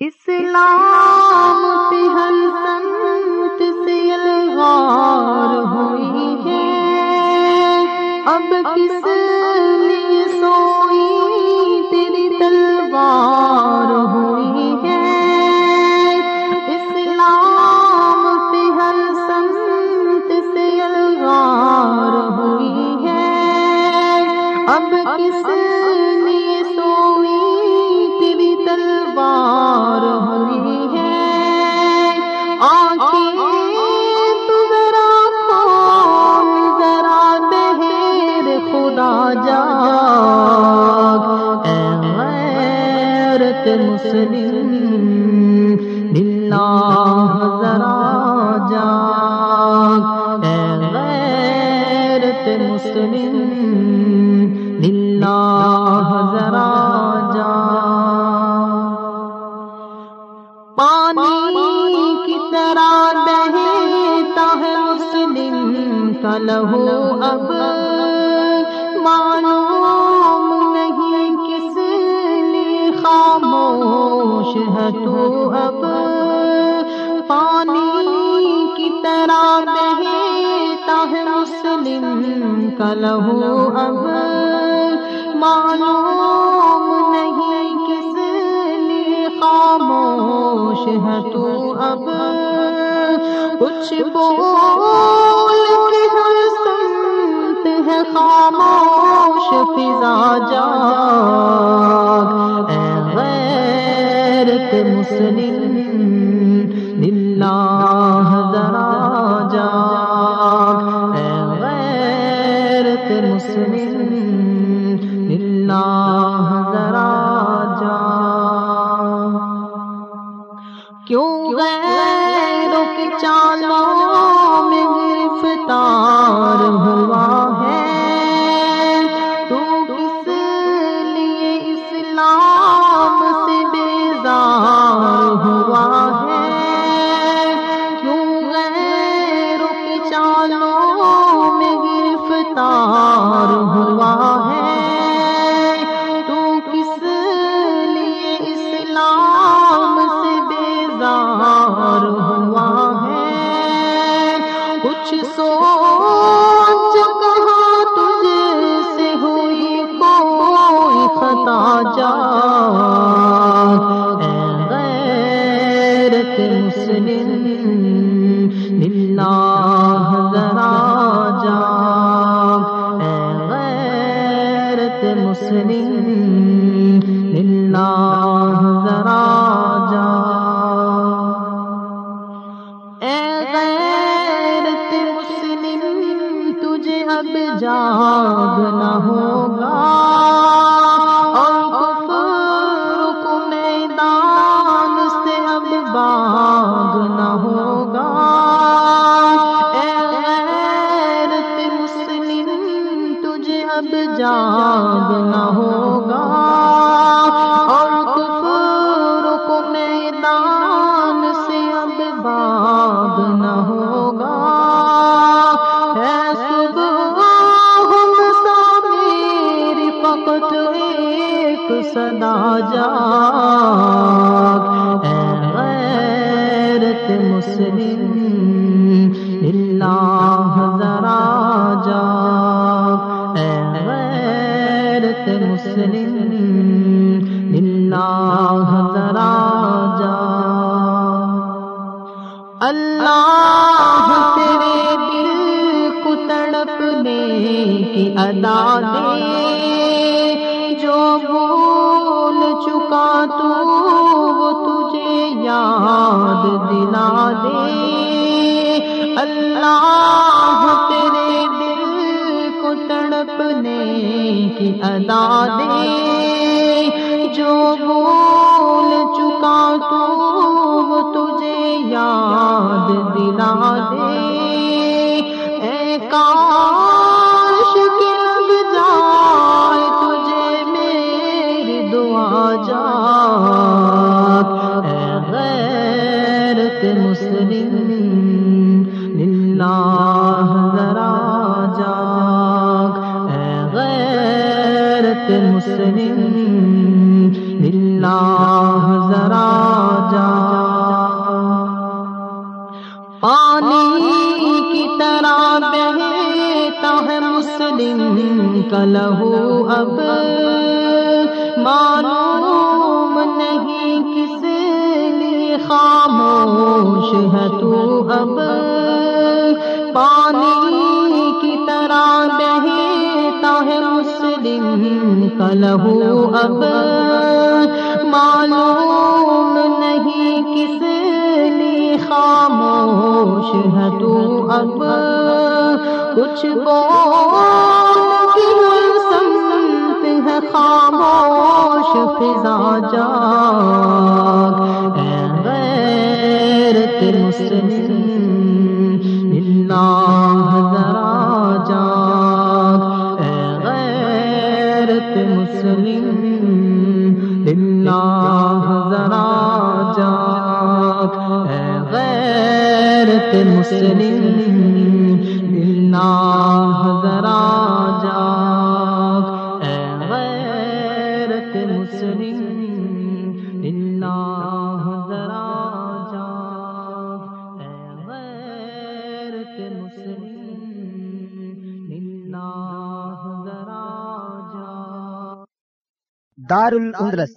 اسلام پہ ہر سنت سے الغار ہوئی ہے۔ اب کس لیے سوئی تیری تلوار ہوئی جاگ اے غیرت مسلم، للہ ذرا جاگ اے غیرت مسلم، للہ ذرا جاگ پانی کی طرح بہتا ہے مسلم کا لہو۔ کا لہو اب معلوم نہیں کس لیے خاموش ہے تو اب کچھ بول کے ہر سنت ہے خاموش فضا جاگ۔ اے غیرت مسلم کیوں جاگنا ہوگا اور کفر کو میدان سے اب باغنا ہوگا۔ ہے صبح میری فقط ایک صدا جاگ۔ اے غیرت مسلم مسلم للہ ذرا جاگ اللہ تیرے دل کو تڑپنے کی ادا دے۔ جو بھول چکا تو وہ تجھے یاد دلا دے۔ اللہ کی مسلم ملا ذرا جا۔ پانی کی طرح بہتا ہے مسلم کا لہو اب۔ معلوم نہیں کس لیے خاموش ہے تو اب۔ پانی لہو اب معلوم نہیں کس لیے خاموش ہے تو اب کچھ بول کی سمت ہے خاموش فضا جا اے غیرت مسلم مسلم اللہ ذرا جاگ اے غیرت مسلم اللہ ذرا دار الاندلس